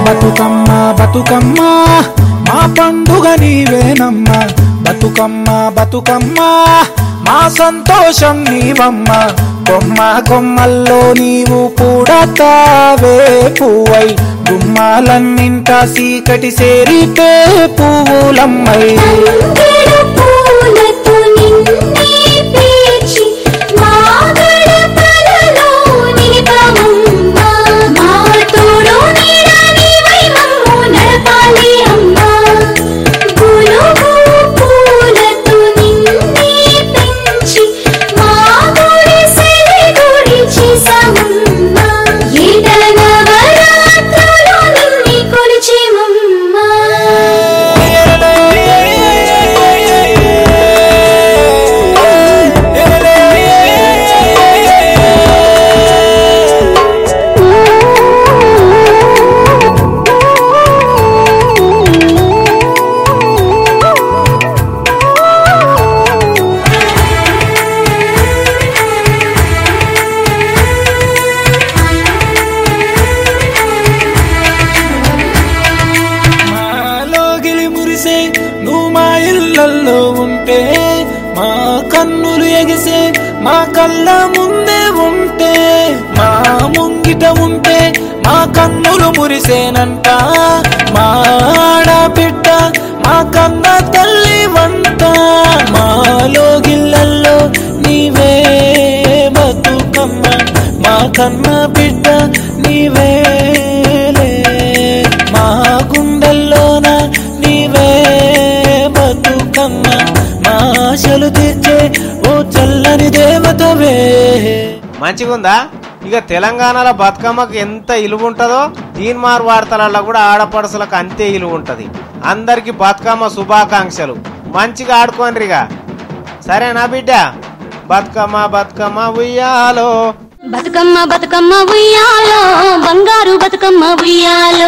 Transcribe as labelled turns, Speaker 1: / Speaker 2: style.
Speaker 1: బతుకమ్మ బతుకమ్మ మా పండుగ నీవేనమ్మ. బతుకమ్మ బతుకమ్మ మా సంతోషం నీవమ్మ. కొమ్మ కొమ్మల్లో నీవు పూడతావే పువ్వై. గుమ్మాలన్నింట సీకటి సేరితే పువ్వులమ్మై. కళ్ళల్లో ఉంటే మా కన్నులు ఎగిసే మా కళ్ళ ముందే ఉంటే మా ముంగిట ఉంటే మా కన్నులు మురిసేనంట. మా ఆడబిడ్డ మా కన్న తల్లి వంట మాలోగిళ్ళల్లో నీవే బతుకమ్మ. మా కన్న బిడ్డ నీవే మా ఆశలు తీర్చే ఓ చల్లని దేవతవే.
Speaker 2: మంచిగుందా? ఇక తెలంగాణలో బతుకమ్మకు ఎంత ఇలువ ఉంటుందో తీన్మార్ వార్తలలో కూడా ఆడపడుసులకు అంతే ఇలువ ఉంటది అందరికి బతుకమ్మ శుభాకాంక్షలు. మంచిగా ఆడుకోండిగా సరేనా బిడ్డ? బతుకమ్మ బతుకమ్మ ఉయ్యాలో.
Speaker 3: బతుకమ్మ బతుకమ్మ ఉయ్యాలో. బంగారు బతుకమ్మ ఉయ్యాలో.